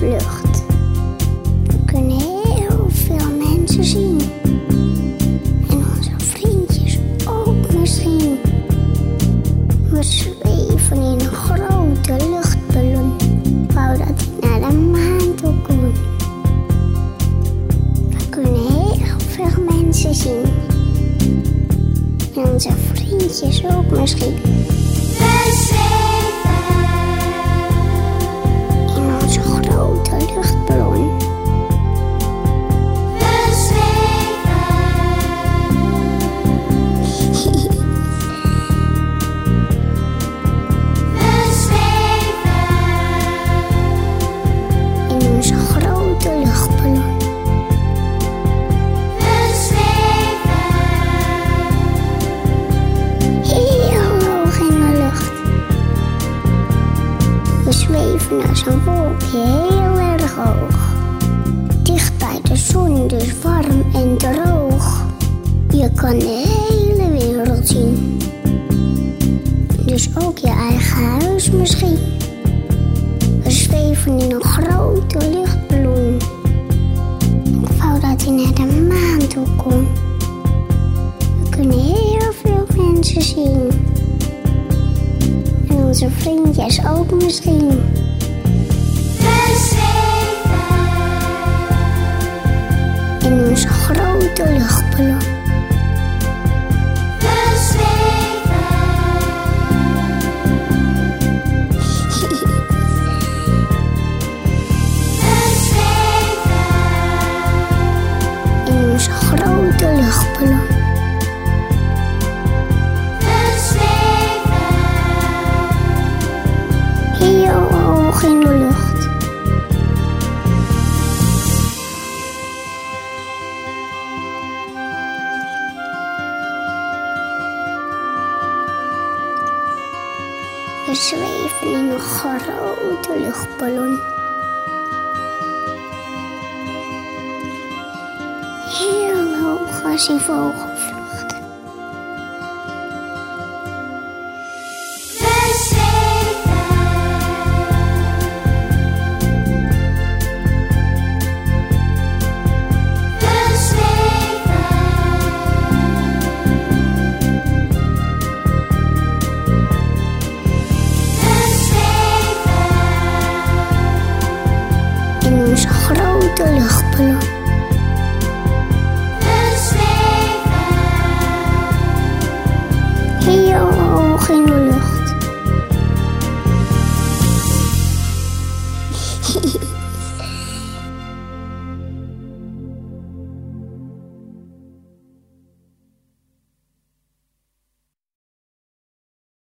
vlucht. We kunnen heel veel mensen zien. En onze vriendjes ook misschien. We zweven in een grote luchtballon. Wou dat hij naar de maan toe kon. We kunnen heel veel mensen zien. En onze vriendjes ook misschien. In Als een wolkje heel erg hoog. Dicht bij de zon, dus warm en droog. Je kan de hele wereld zien. Dus ook je eigen huis misschien. We zweven in een grote luchtballon. Ik wou dat hij naar de maan toe kon. We kunnen heel veel mensen zien. En onze vriendjes ook misschien. Grote luchtballon. In onze grote luchtballon. We zweven in een grote luchtballon. Heel hoog als een vogelvlucht. In onze grote luchtballon.